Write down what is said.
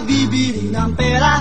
vivi in ampera